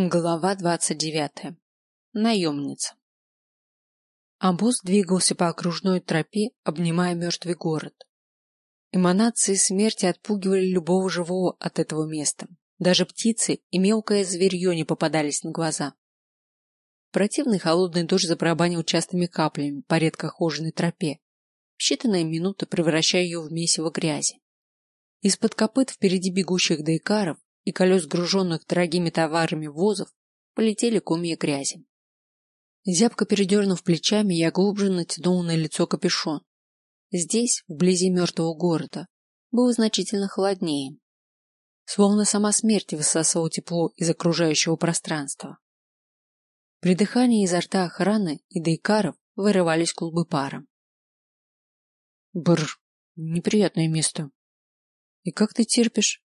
Глава двадцать девятая. Наемница. Обоз двигался по окружной тропе, обнимая мертвый город. Эманации смерти отпугивали любого живого от этого места. Даже птицы и мелкое зверье не попадались на глаза. Противный холодный дождь забарабанил частыми каплями по редко хоженой тропе, в считанные минуты превращая ее в месиво грязи. Из-под копыт впереди бегущих дейкаров и колес груженных дорогими товарами возов полетели комья грязи. Зябко передернув плечами, я глубже натянул на лицо капюшон. Здесь, вблизи мертвого города, было значительно холоднее. Словно сама смерть высасывала тепло из окружающего пространства. При дыхании изо рта охраны и дейкаров вырывались клубы пара. Бр, неприятное место. И как ты терпишь?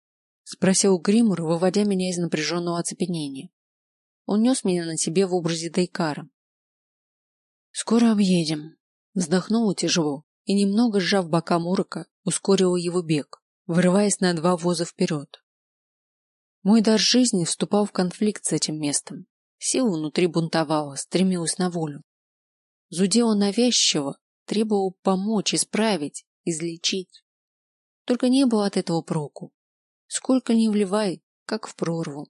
Спросил Гримур, выводя меня из напряженного оцепенения. Он нес меня на себе в образе Дайкара. Скоро объедем, вздохнул тяжело и немного сжав бока Мурока, ускорил его бег, вырываясь на два воза вперед. Мой дар жизни вступал в конфликт с этим местом. Сила внутри бунтовала, стремилась на волю. Зудела навязчиво, требовал помочь, исправить, излечить. Только не было от этого проку. Сколько ни вливай, как в прорву.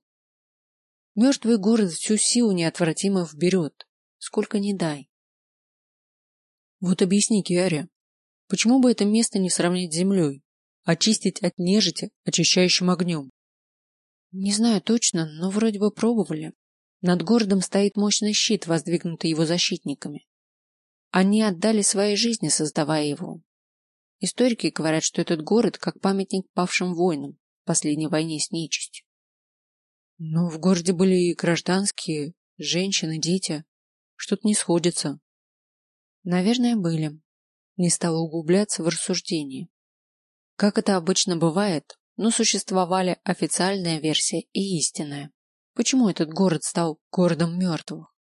Мертвый город всю силу неотвратимо вберет, сколько ни дай. Вот объясни, Киаре, почему бы это место не сравнить с землей, очистить от нежити очищающим огнем? Не знаю точно, но вроде бы пробовали. Над городом стоит мощный щит, воздвигнутый его защитниками. Они отдали свои жизни, создавая его. Историки говорят, что этот город как памятник павшим воинам, последней войне с нечистью. Но в городе были и гражданские, женщины, дети. Что-то не сходится. Наверное, были. Не стала углубляться в рассуждения. Как это обычно бывает, но существовали официальная версия и истинная. Почему этот город стал городом мертвых?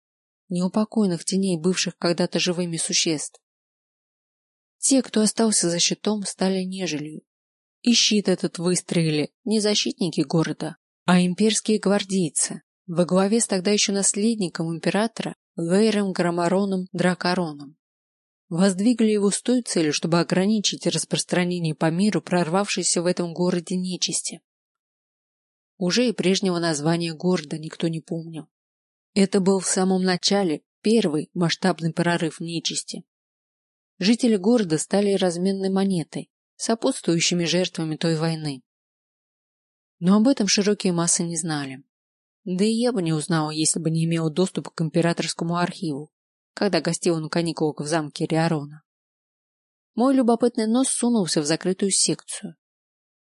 Неупокойных теней бывших когда-то живыми существ. Те, кто остался за щитом, стали нежелью, и щит этот выстроили не защитники города, а имперские гвардейцы во главе с тогда еще наследником императора Вейром Громароном Дракароном. Воздвигли его с той целью, чтобы ограничить распространение по миру прорвавшейся в этом городе нечисти. Уже и прежнего названия города никто не помнил. Это был в самом начале первый масштабный прорыв нечисти. Жители города стали разменной монетой, сопутствующими жертвами той войны. Но об этом широкие массы не знали. Да и я бы не узнала, если бы не имела доступа к императорскому архиву, когда гостила на каникулах в замке Риарона. Мой любопытный нос сунулся в закрытую секцию.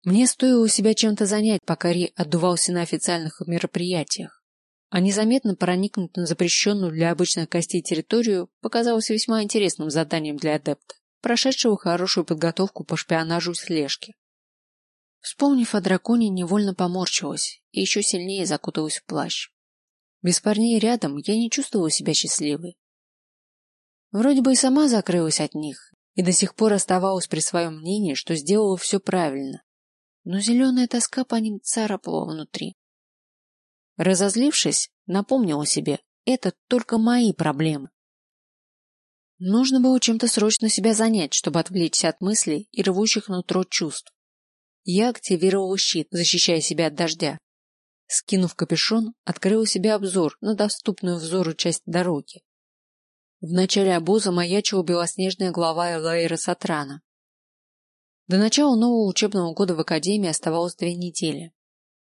Мне стоило себя чем-то занять, пока Ри отдувался на официальных мероприятиях. А незаметно проникнуть на запрещенную для обычных гостей территорию показалось весьма интересным заданием для адепта прошедшего хорошую подготовку по шпионажу и слежке. Вспомнив о драконе, невольно поморщилась и еще сильнее закуталась в плащ. Без парней рядом я не чувствовала себя счастливой. Вроде бы и сама закрылась от них, и до сих пор оставалась при своем мнении, что сделала все правильно. Но зеленая тоска по ним царапала внутри. Разозлившись, напомнила себе, это только мои проблемы. Нужно было чем-то срочно себя занять, чтобы отвлечься от мыслей и рвущих нутро чувств. Я активировал щит, защищая себя от дождя. Скинув капюшон, открыл себе обзор на доступную взору часть дороги. В начале обоза маячила белоснежная глава Элайра Сатрана. До начала нового учебного года в академии оставалось две недели.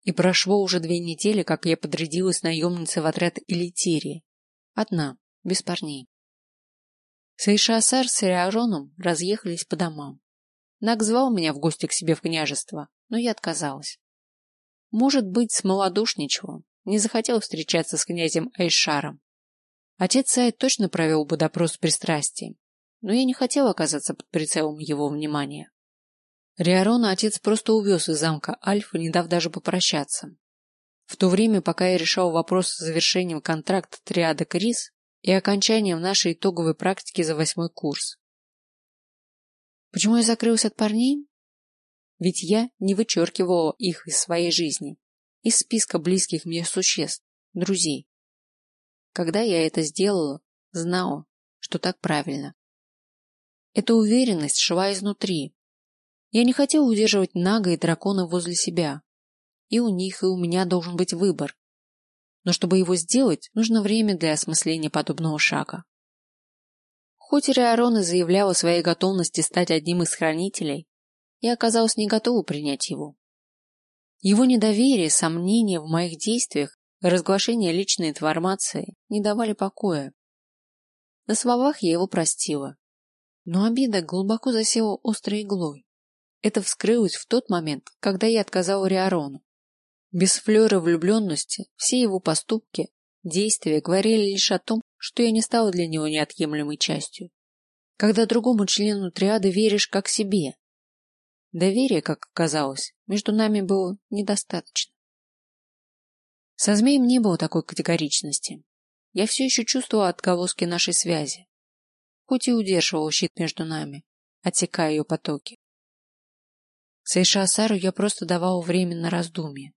И прошло уже две недели, как я подрядилась наемницей в отряд элитирии. Одна, без парней. Сейшасар с Риароном разъехались по домам. Наг звал меня в гости к себе в княжество, но я отказалась. Может быть, смолодушничала, не захотел встречаться с князем Айшаром. Отец Сайд точно провел бы допрос с пристрастием, но я не хотела оказаться под прицелом его внимания. Риарона отец просто увез из замка Альфа, не дав даже попрощаться. В то время, пока я решал вопрос с завершением контракта триады Крис, и окончанием нашей итоговой практики за восьмой курс. Почему я закрылась от парней? Ведь я не вычеркивала их из своей жизни, из списка близких мне существ, друзей. Когда я это сделала, знала, что так правильно. Эта уверенность шла изнутри. Я не хотела удерживать Нага и дракона возле себя. И у них, и у меня должен быть выбор. Но чтобы его сделать, нужно время для осмысления подобного шага. Хоть Риарон и заявлял о своей готовности стать одним из хранителей, я оказалась не готова принять его. Его недоверие, сомнения в моих действиях разглашение личной информации не давали покоя. На словах я его простила, но обида глубоко засела острой иглой. Это вскрылось в тот момент, когда я отказала Риарону. Без флера влюбленности все его поступки, действия говорили лишь о том, что я не стала для него неотъемлемой частью. Когда другому члену триады веришь как себе. Доверия, как оказалось, между нами было недостаточно. Со змеем не было такой категоричности. Я все еще чувствовала отголоски нашей связи, хоть и удерживал щит между нами, отсекая ее потоки. Сейша Асару я просто давал время на раздумье.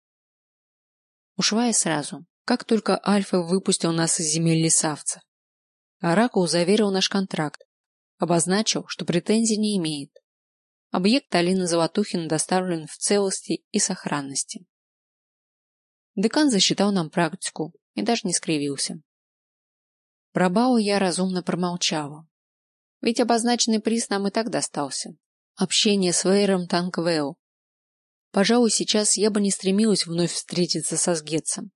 Ушла я сразу, как только Альфа выпустил нас из земель лесавцев. Оракул заверил наш контракт, обозначил, что претензий не имеет. Объект Алины Золотухина доставлен в целости и сохранности. Декан засчитал нам практику и даже не скривился. Про Бао я разумно промолчала. Ведь обозначенный приз нам и так достался. Общение с Вейром Танквео. Пожалуй, сейчас я бы не стремилась вновь встретиться со Сгетсом.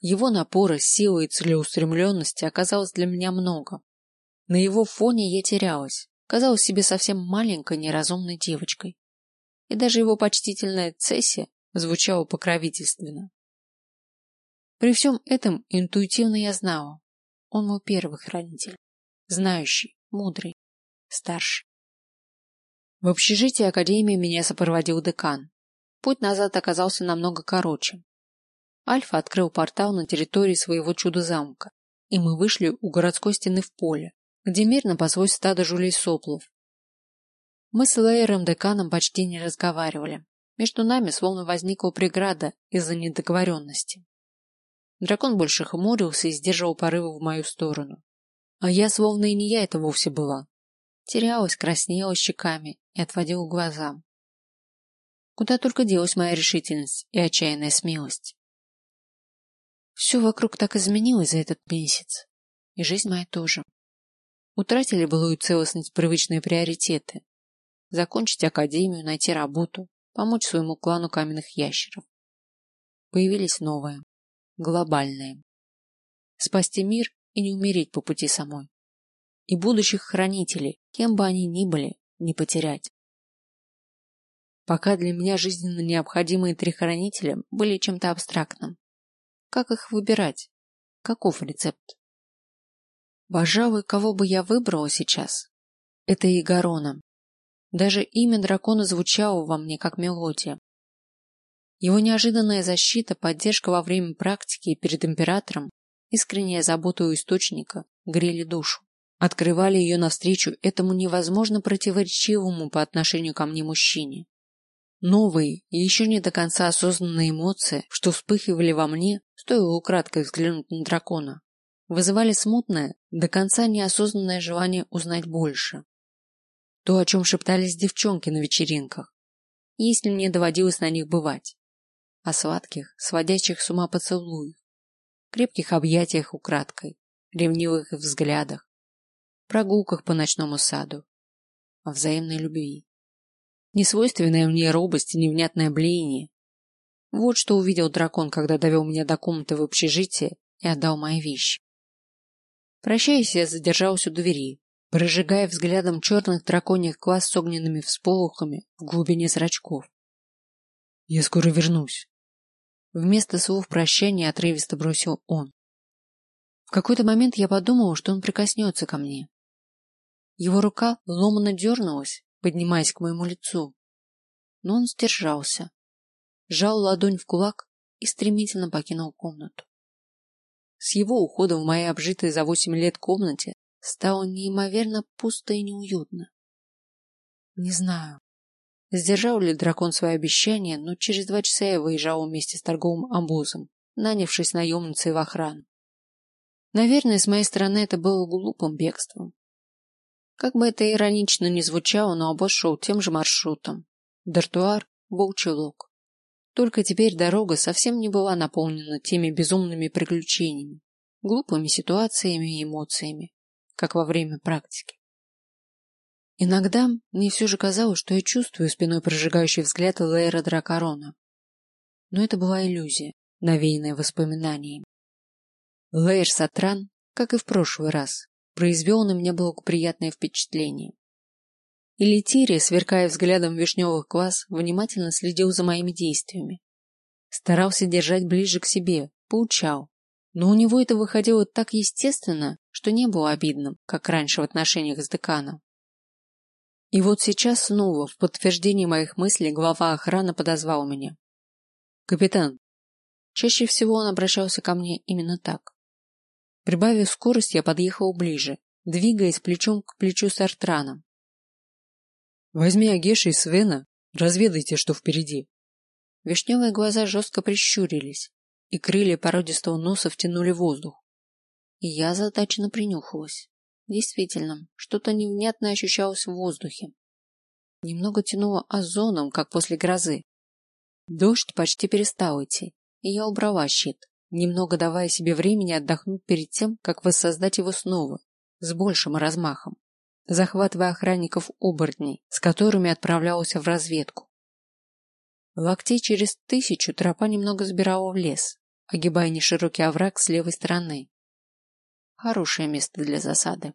Его напора, силы и целеустремленности оказалось для меня много. На его фоне я терялась, казалась себе совсем маленькой неразумной девочкой. И даже его почтительная цессия звучало покровительственно. При всем этом интуитивно я знала, он мой первый хранитель, знающий, мудрый, старший. В общежитии Академии меня сопроводил декан. Путь назад оказался намного короче. Альфа открыл портал на территории своего чудо-замка, и мы вышли у городской стены в поле, где мирно паслось стадо жулей-соплов. Мы с Лейером деканом почти не разговаривали, между нами словно возникла преграда из-за недоговоренности. Дракон больше хмурился и сдерживал порывы в мою сторону. А я словно и не я это вовсе была. Терялась, краснела щеками и отводила глаза. Куда только делась моя решительность и отчаянная смелость. Все вокруг так изменилось за этот месяц. И жизнь моя тоже. Утратили былую целостность привычные приоритеты. Закончить академию, найти работу, помочь своему клану каменных ящеров. Появились новые, глобальные. Спасти мир и не умереть по пути самой. И будущих хранителей, кем бы они ни были, не потерять. Пока для меня жизненно необходимые три хранителя были чем-то абстрактным. Как их выбирать? Каков рецепт? Пожалуй, кого бы я выбрала сейчас, это Игорона. Даже имя дракона звучало во мне как мелодия. Его неожиданная защита, поддержка во время практики перед императором, искренняя забота у источника грели душу, открывали ее навстречу этому невозможно противоречивому по отношению ко мне мужчине. Новые и еще не до конца осознанные эмоции, что вспыхивали во мне, стоило украдкой взглянуть на дракона, вызывали смутное, до конца неосознанное желание узнать больше. То, о чем шептались девчонки на вечеринках, если мне доводилось на них бывать. О сладких, сводящих с ума поцелуях, крепких объятиях украдкой, ревнивых взглядах, прогулках по ночному саду, о взаимной любви. Несвойственная мне робость и невнятное блеяние. Вот что увидел дракон, когда довел меня до комнаты в общежитии и отдал мои вещи. Прощаясь, я задержался у двери, прожигая взглядом черных драконьих глаз с огненными всполохами в глубине зрачков. «Я скоро вернусь», — вместо слов прощания отрывисто бросил он. В какой-то момент я подумала, что он прикоснется ко мне. Его рука ломано дернулась, поднимаясь к моему лицу, но он сдержался, сжал ладонь в кулак и стремительно покинул комнату. С его уходом в моей обжитой за восемь лет комнате стало неимоверно пусто и неуютно. Не знаю, сдержал ли дракон свое обещание, но через два часа я выезжал вместе с торговым обозом нанявшись наемницей в охрану. Наверное, с моей стороны это было глупым бегством. Как бы это иронично ни звучало, но обоз шел тем же маршрутом. Дартуар, Волчий Лог. Только теперь дорога совсем не была наполнена теми безумными приключениями, глупыми ситуациями и эмоциями, как во время практики. Иногда мне все же казалось, что я чувствую спиной прожигающий взгляд Лейра Дракорона. Но это была иллюзия, навеянная воспоминаниями. Лейр Сатран, как и в прошлый раз, произвел на меня благоприятное впечатление. И Летирия, сверкая взглядом вишневых глаз, внимательно следил за моими действиями. Старался держать ближе к себе, поучал. Но у него это выходило так естественно, что не было обидным, как раньше в отношениях с деканом. И вот сейчас снова, в подтверждение моих мыслей, глава охраны подозвал меня. «Капитан». Чаще всего он обращался ко мне именно так. Прибавив скорость, я подъехал ближе, двигаясь плечом к плечу с Артраном. «Возьми Агеша и Свена, разведайте, что впереди». Вишневые глаза жестко прищурились, и крылья породистого носа втянули воздух. И я задачно принюхалась. Действительно, что-то невнятное ощущалось в воздухе. Немного тянуло озоном, как после грозы. Дождь почти перестал идти, и я убрала щит, немного давая себе времени отдохнуть перед тем, как воссоздать его снова, с большим размахом, захватывая охранников оборотней, с которыми отправлялся в разведку. Локтей через тысячу тропа немного сбирала в лес, огибая неширокий овраг с левой стороны. Хорошее место для засады.